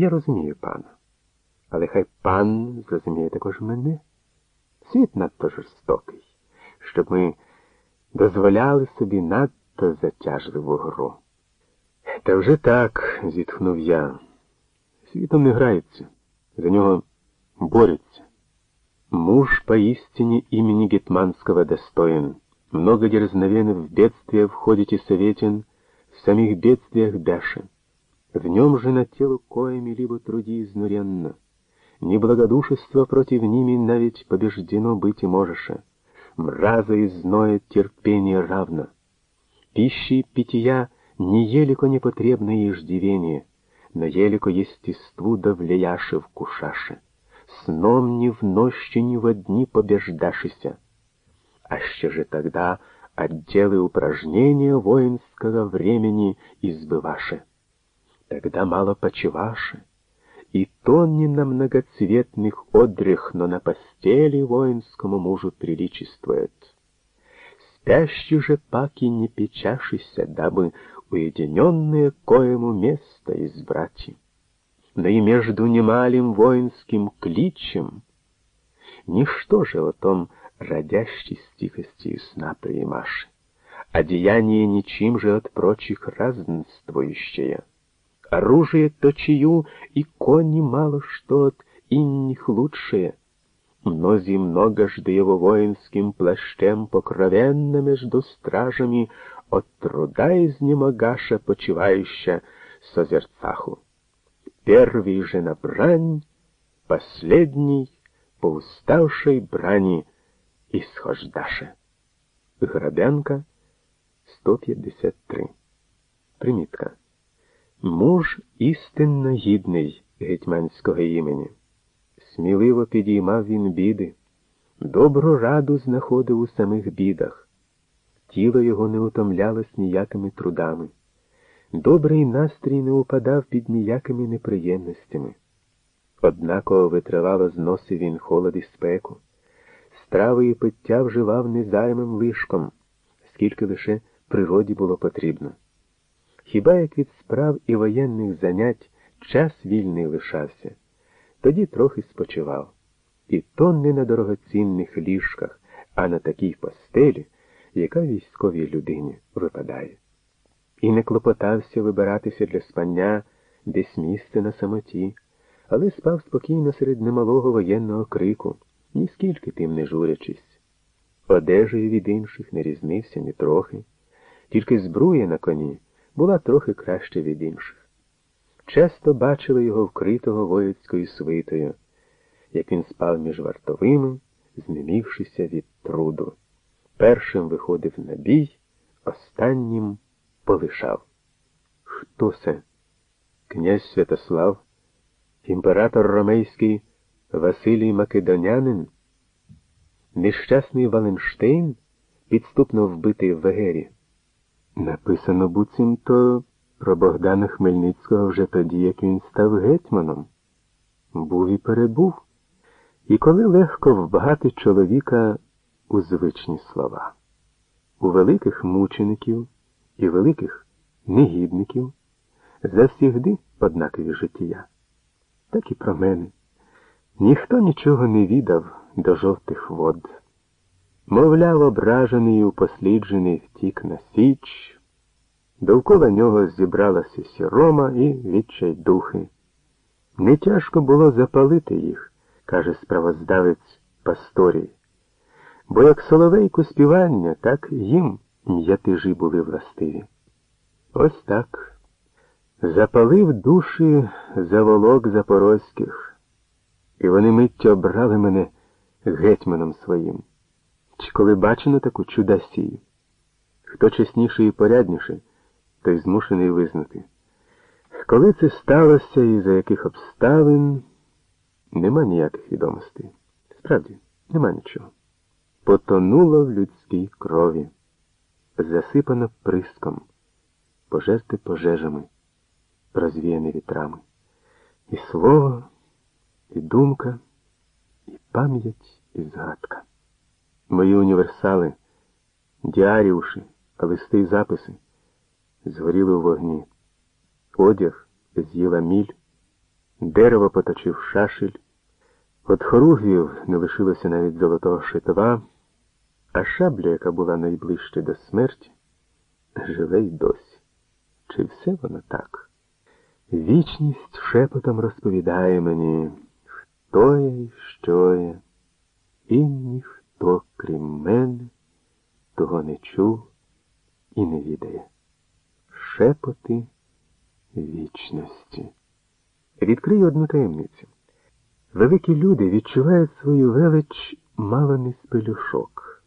Я розумію пана, але хай пан зрозуміє також мене. Світ надто жорстокий, щоб ми дозволяли собі надто затяжливу гру. Та вже так, зітхнув я. Світом не грається, за нього борються. Муж поистине имени Гетманского достоин. Много дерзновенно в бедствия входите советен, в самих бедствиях Даша. В нем же на телу коями либо труди изнуренно. Неблагодушество против ними наведь побеждено быть и можеше. Мраза и зноя терпение равно. Пищи и питья не елико непотребное иждивение, но елико естеству да влияше вкушаше. Сном ни в нощи, ни в дни побеждашися. А ще же тогда отделы упражнения воинского времени избываше. Тогда мало почеваше, и то не на многоцветных одрях, но на постели воинскому мужу приличествует. Спящий же паки не печашися, дабы уединенное коему место избрать. Но и между немалым воинским кличем ничто же о том родящей стихости и сна приимаши, а ничем же от прочих разнствующее. Оружие точию и кони мало что от инних лучшее. Мнози многожды его воинским плащем покровенно между стражами от труда изнемогаша почивающа созерцаху. Первый же на брань, последний по уставшей брани исхождаше. Грабянка 153. Примітка. Муж істинно гідний гетьманського імені. Сміливо підіймав він біди, добру раду знаходив у самих бідах. Тіло його не утомлялось ніякими трудами. Добрий настрій не упадав під ніякими неприємностями. Однаково витривало зносив він холод і спеку. Страви і пиття вживав незаймим лишком, скільки лише природі було потрібно. Хіба як від справ і воєнних занять час вільний лишався, тоді трохи спочивав. І то не на дорогоцінних ліжках, а на такій постелі, яка військовій людині випадає. І не клопотався вибиратися для спання десь місце на самоті, але спав спокійно серед немалого воєнного крику, ніскільки тим не журячись. Одежею від інших не різнився ні трохи, тільки збруя на коні була трохи краще від інших. Часто бачили його вкритого воїцькою свитою, як він спав між вартовими, знемігшися від труду. Першим виходив на бій, останнім полишав. Хто це? Князь Святослав, імператор ромейський Василій Македонянин, нещасний Валенштейн, підступно вбитий в Вегері. Написано буцімто про Богдана Хмельницького вже тоді, як він став гетьманом. Був і перебув, і коли легко вбагати чоловіка у звичні слова. У великих мучеників і великих негідників завсігди однакові життя. Так і про мене. Ніхто нічого не відав до жовтих вод. Мовляв, ображений і упосліджений втік на січ, довкола нього зібралася сірома і відчайдухи. Не тяжко було запалити їх, каже справоздавець Пасторій, бо як соловейку співання, так їм м'ятижі були властиві. Ось так. Запалив душі заволок запорозьких, і вони миттю обрали мене гетьманом своїм. Чи коли бачено таку чудасію? Хто чесніший і порядніший, той змушений визнати. Коли це сталося і за яких обставин, нема ніяких відомостей. Справді, нема нічого. Потонуло в людській крові, засипано приском, пожерти пожежами, розвіяне вітрами. І слово, і думка, і пам'ять, і згадка. Мої універсали, діаріуші, листи й записи згоріли у вогні. Одяг з'їла міль, дерево поточив шашель, от хоругвів не лишилося навіть золотого шитова, а шабля, яка була найближче до смерті, живе й досі. Чи все воно так? Вічність шепотом розповідає мені, хто я і що я, і крім мене, того не чув і не відає. Шепоти вічності. Відкрию одну таємницю. Великі люди відчувають свою велич мало не з пелюшок.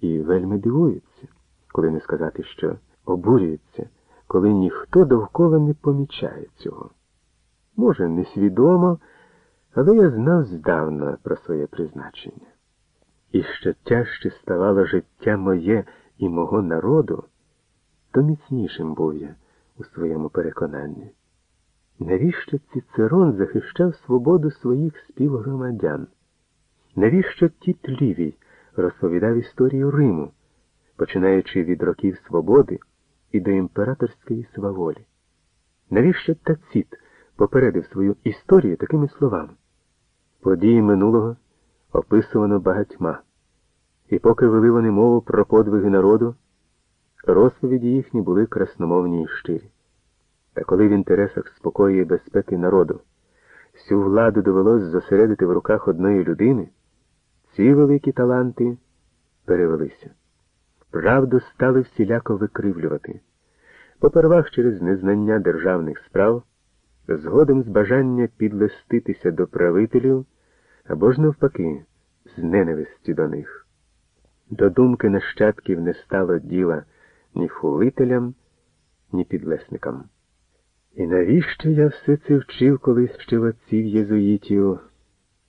І вельми дивуються, коли не сказати, що обурюються, коли ніхто довкола не помічає цього. Може, несвідомо, але я знав здавна про своє призначення. І що тяжче ставало життя моє і мого народу, то міцнішим був я у своєму переконанні. Навіщо Цицерон захищав свободу своїх співгромадян? Навіщо Тіт Лівій розповідав історію Риму, починаючи від років свободи і до імператорської сваволі? Навіщо Тацит попередив свою історію такими словами? Події минулого описувано багатьма, і поки вели вони мову про подвиги народу, розповіді їхні були красномовні і щирі. Та коли в інтересах спокою і безпеки народу всю владу довелось зосередити в руках одної людини, ці великі таланти перевелися. Правду стали всіляко викривлювати, попервах через незнання державних справ, згодом з бажання підлеститися до правителів або ж навпаки, з ненависті до них. До думки нащадків не стало діла ні хулителям, ні підлесникам. І навіщо я все це вчив колись ще отців єзуїтів?